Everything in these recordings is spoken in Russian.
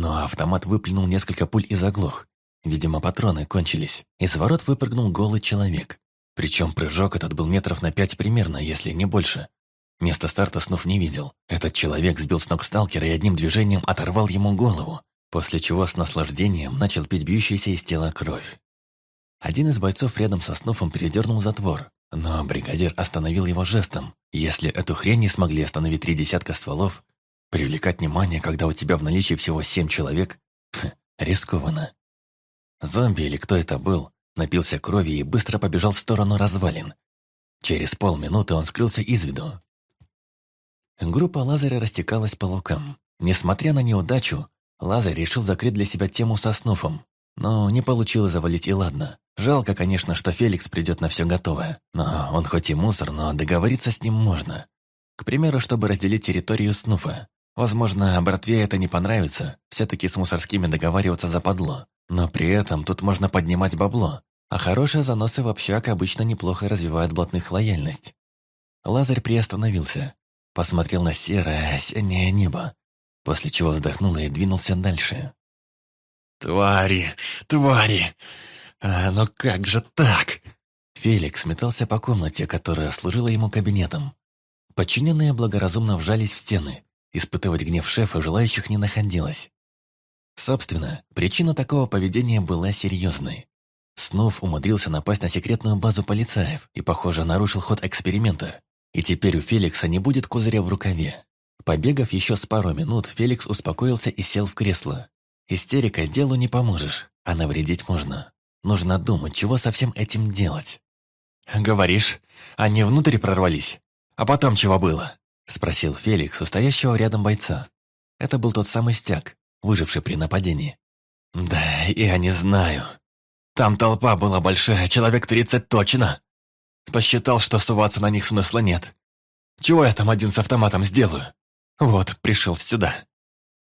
но автомат выплюнул несколько пуль и заглох. Видимо, патроны кончились. Из ворот выпрыгнул голый человек. Причем прыжок этот был метров на пять примерно, если не больше. Место старта снов не видел. Этот человек сбил с ног сталкера и одним движением оторвал ему голову, после чего с наслаждением начал пить бьющаяся из тела кровь. Один из бойцов рядом со Снофом передернул затвор, но бригадир остановил его жестом. Если эту хрень не смогли остановить три десятка стволов, привлекать внимание, когда у тебя в наличии всего семь человек, хм, рискованно. Зомби или кто это был, напился крови и быстро побежал в сторону развалин. Через полминуты он скрылся из виду. Группа Лазаря растекалась по лукам. Несмотря на неудачу, Лазарь решил закрыть для себя тему со Снофом. Но не получилось завалить и ладно. Жалко, конечно, что Феликс придет на все готовое. Но он хоть и мусор, но договориться с ним можно. К примеру, чтобы разделить территорию Снуфа. Возможно, братве это не понравится. Все-таки с мусорскими договариваться западло. Но при этом тут можно поднимать бабло. А хорошие заносы в общак обычно неплохо развивают блатных лояльность. Лазарь приостановился. Посмотрел на серое осеннее небо. После чего вздохнул и двинулся дальше. «Твари! Твари! А ну как же так?» Феликс метался по комнате, которая служила ему кабинетом. Подчиненные благоразумно вжались в стены. Испытывать гнев шефа желающих не находилось. Собственно, причина такого поведения была серьезной. Снов умудрился напасть на секретную базу полицаев и, похоже, нарушил ход эксперимента. И теперь у Феликса не будет козыря в рукаве. Побегав еще с пару минут, Феликс успокоился и сел в кресло. Истерикой делу не поможешь, а навредить можно. Нужно думать, чего со всем этим делать. «Говоришь, они внутрь прорвались? А потом чего было?» Спросил Феликс у стоящего рядом бойца. Это был тот самый стяг, выживший при нападении. «Да, я не знаю. Там толпа была большая, человек тридцать точно. Посчитал, что суваться на них смысла нет. Чего я там один с автоматом сделаю? Вот, пришел сюда».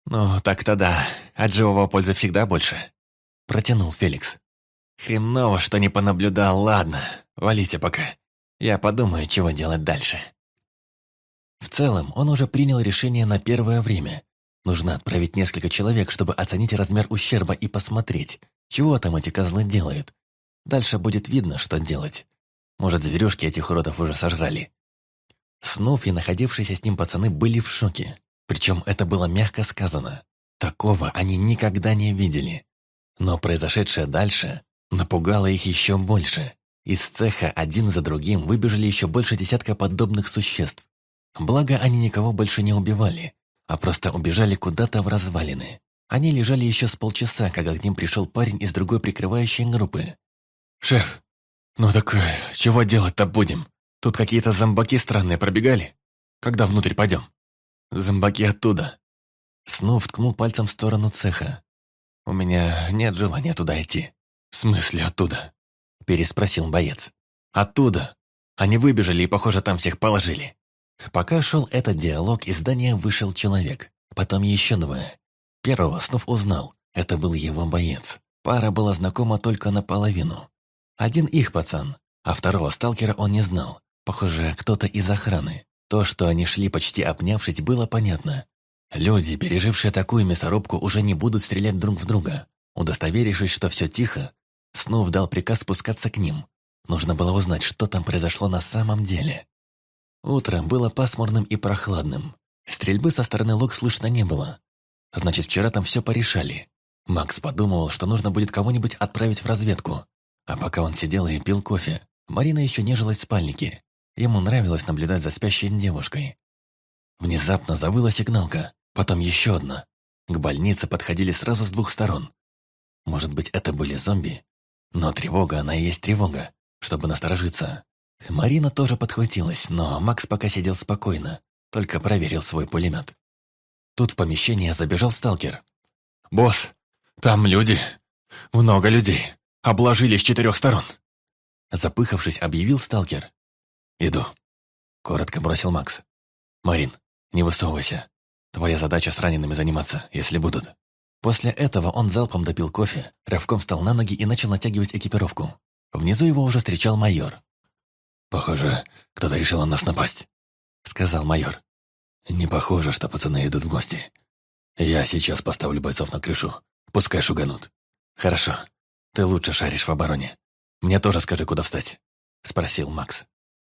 «Ну, так-то да, от живого пользы всегда больше», — протянул Феликс. «Хреново, что не понаблюдал, ладно, валите пока. Я подумаю, чего делать дальше». В целом, он уже принял решение на первое время. Нужно отправить несколько человек, чтобы оценить размер ущерба и посмотреть, чего там эти козлы делают. Дальше будет видно, что делать. Может, зверюшки этих уродов уже сожрали. Снуф и находившиеся с ним пацаны были в шоке. Причем это было мягко сказано. Такого они никогда не видели. Но произошедшее дальше напугало их еще больше. Из цеха один за другим выбежали еще больше десятка подобных существ. Благо, они никого больше не убивали, а просто убежали куда-то в развалины. Они лежали еще с полчаса, когда к ним пришел парень из другой прикрывающей группы. «Шеф, ну так э, чего делать-то будем? Тут какие-то зомбаки странные пробегали. Когда внутрь пойдем?» Зомбаки оттуда. Снов ткнул пальцем в сторону цеха. «У меня нет желания туда идти». «В смысле оттуда?» Переспросил боец. «Оттуда. Они выбежали и, похоже, там всех положили». Пока шел этот диалог, из здания вышел человек. Потом еще двое. Первого Снов узнал. Это был его боец. Пара была знакома только наполовину. Один их пацан, а второго сталкера он не знал. Похоже, кто-то из охраны. То, что они шли почти обнявшись, было понятно. Люди, пережившие такую мясорубку, уже не будут стрелять друг в друга. Удостоверившись, что все тихо, Снув дал приказ спускаться к ним. Нужно было узнать, что там произошло на самом деле. Утро было пасмурным и прохладным. Стрельбы со стороны лук слышно не было. Значит, вчера там все порешали. Макс подумывал, что нужно будет кого-нибудь отправить в разведку. А пока он сидел и пил кофе, Марина еще нежилась в спальнике. Ему нравилось наблюдать за спящей девушкой. Внезапно завыла сигналка, потом еще одна. К больнице подходили сразу с двух сторон. Может быть, это были зомби? Но тревога, она и есть тревога, чтобы насторожиться. Марина тоже подхватилась, но Макс пока сидел спокойно, только проверил свой пулемет. Тут в помещение забежал сталкер. «Босс, там люди. Много людей. Обложили с четырех сторон». Запыхавшись, объявил сталкер. «Иду», — коротко бросил Макс. «Марин, не высовывайся. Твоя задача с ранеными заниматься, если будут». После этого он залпом допил кофе, рывком встал на ноги и начал натягивать экипировку. Внизу его уже встречал майор. «Похоже, кто-то решил на нас напасть», — сказал майор. «Не похоже, что пацаны идут в гости. Я сейчас поставлю бойцов на крышу. Пускай шуганут. Хорошо. Ты лучше шаришь в обороне. Мне тоже скажи, куда встать. Спросил Макс.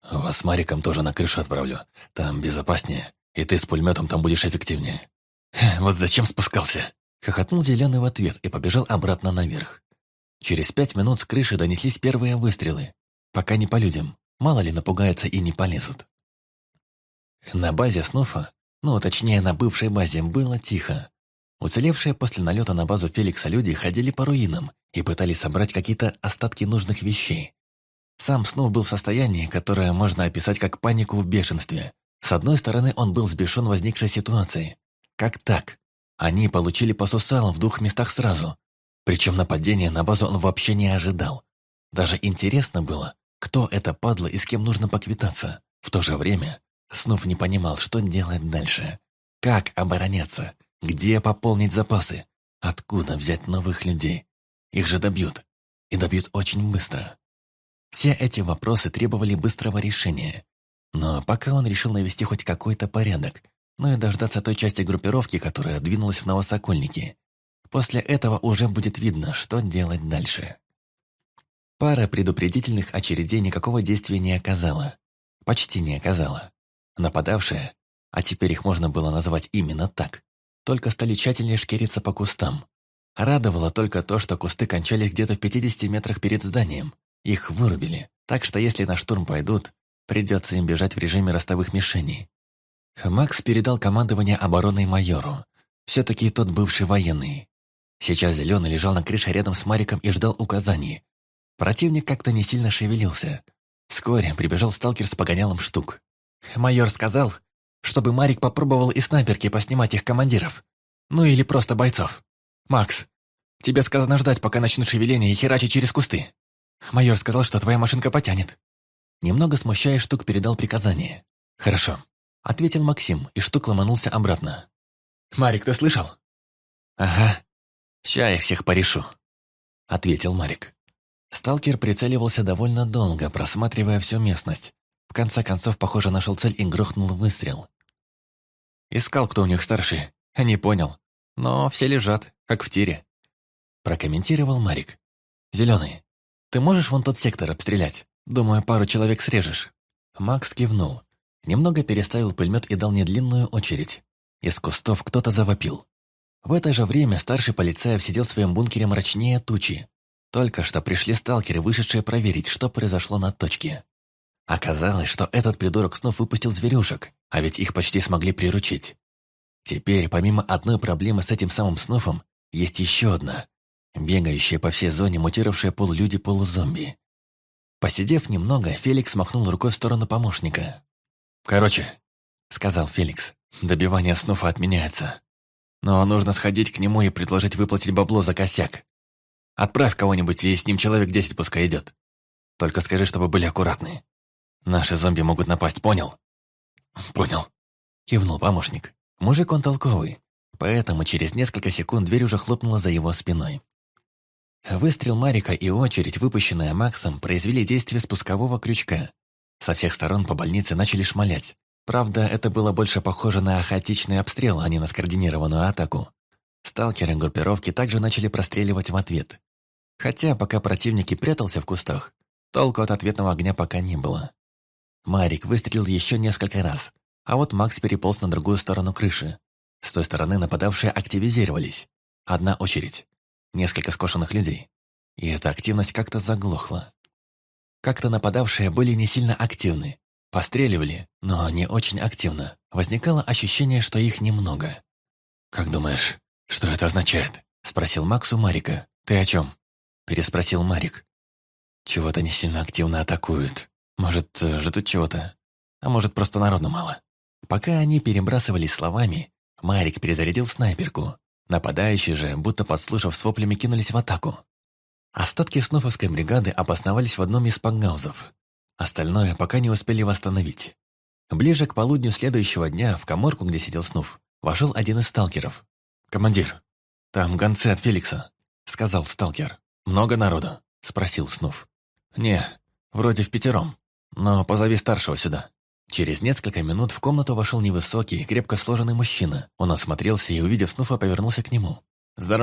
Вас с Мариком тоже на крышу отправлю. Там безопаснее, и ты с пулеметом там будешь эффективнее. Вот зачем спускался? Хохотнул Зеленый в ответ и побежал обратно наверх. Через пять минут с крыши донеслись первые выстрелы. Пока не по людям. Мало ли напугаются и не полезут. На базе Снуфа, ну, точнее, на бывшей базе, было тихо. Уцелевшие после налета на базу Феликса люди ходили по руинам и пытались собрать какие-то остатки нужных вещей. Сам Снуф был в состоянии, которое можно описать как панику в бешенстве. С одной стороны, он был сбешен возникшей ситуацией. Как так? Они получили по сусалам в двух местах сразу. Причем нападения на базу он вообще не ожидал. Даже интересно было, кто это падла и с кем нужно поквитаться. В то же время Снув не понимал, что делать дальше. Как обороняться? Где пополнить запасы? Откуда взять новых людей? Их же добьют. И добьют очень быстро. Все эти вопросы требовали быстрого решения. Но пока он решил навести хоть какой-то порядок, ну и дождаться той части группировки, которая двинулась в Новосокольники. После этого уже будет видно, что делать дальше. Пара предупредительных очередей никакого действия не оказала. Почти не оказала. Нападавшие, а теперь их можно было назвать именно так, только стали тщательнее шкериться по кустам. Радовало только то, что кусты кончались где-то в 50 метрах перед зданием. Их вырубили, так что если на штурм пойдут, придется им бежать в режиме ростовых мишеней. Макс передал командование обороной майору. Все-таки тот бывший военный. Сейчас Зеленый лежал на крыше рядом с Мариком и ждал указаний. Противник как-то не сильно шевелился. Вскоре прибежал сталкер с погонялом штук. Майор сказал, чтобы Марик попробовал и снайперки поснимать их командиров. Ну или просто бойцов. Макс, тебе сказано ждать, пока начнут шевеление и херачить через кусты. Майор сказал, что твоя машинка потянет. Немного смущая, штук передал приказание. Хорошо. Ответил Максим, и штук ломанулся обратно. «Марик, ты слышал?» «Ага. Ща я всех порешу», — ответил Марик. Сталкер прицеливался довольно долго, просматривая всю местность, в конце концов, похоже, нашел цель и грохнул выстрел. Искал, кто у них старший. Не понял. Но все лежат, как в тире. Прокомментировал Марик. «Зеленый, ты можешь вон тот сектор обстрелять? Думаю, пару человек срежешь». Макс кивнул. Немного переставил пулемет и дал недлинную очередь. Из кустов кто-то завопил. В это же время старший полицаев сидел в своем бункере мрачнее тучи. Только что пришли сталкеры, вышедшие проверить, что произошло на точке. Оказалось, что этот придурок снова выпустил зверюшек, а ведь их почти смогли приручить. Теперь, помимо одной проблемы с этим самым снофом, есть еще одна. Бегающая по всей зоне мутировавшая полулюди-полузомби. Посидев немного, Феликс махнул рукой в сторону помощника. «Короче», — сказал Феликс, — «добивание снуфа отменяется. Но нужно сходить к нему и предложить выплатить бабло за косяк. Отправь кого-нибудь, и с ним человек десять пускай идет. Только скажи, чтобы были аккуратны. Наши зомби могут напасть, понял?» «Понял», — кивнул помощник. Мужик он толковый, поэтому через несколько секунд дверь уже хлопнула за его спиной. Выстрел Марика и очередь, выпущенная Максом, произвели действие спускового крючка. Со всех сторон по больнице начали шмалять. Правда, это было больше похоже на хаотичный обстрел, а не на скоординированную атаку. Сталкеры группировки также начали простреливать в ответ. Хотя, пока противник прятался в кустах, толку от ответного огня пока не было. Марик выстрелил еще несколько раз, а вот Макс переполз на другую сторону крыши. С той стороны нападавшие активизировались. Одна очередь. Несколько скошенных людей. И эта активность как-то заглохла. Как-то нападавшие были не сильно активны. Постреливали, но не очень активно. Возникало ощущение, что их немного. «Как думаешь, что это означает?» Спросил Макс у Марика. «Ты о чем?» Переспросил Марик. «Чего-то не сильно активно атакуют. Может, э, ждут чего-то, а может, просто народу мало. Пока они перебрасывались словами, Марик перезарядил снайперку. Нападающие же, будто подслушав с воплями, кинулись в атаку. Остатки снофовской бригады обосновались в одном из пангаузов. Остальное пока не успели восстановить. Ближе к полудню следующего дня в коморку, где сидел Снуф, вошел один из сталкеров. «Командир, там гонцы от Феликса», — сказал сталкер. «Много народу?» — спросил Снуф. «Не, вроде в пятером. Но позови старшего сюда». Через несколько минут в комнату вошел невысокий, крепко сложенный мужчина. Он осмотрелся и, увидев Снуфа, повернулся к нему. «Здорово!»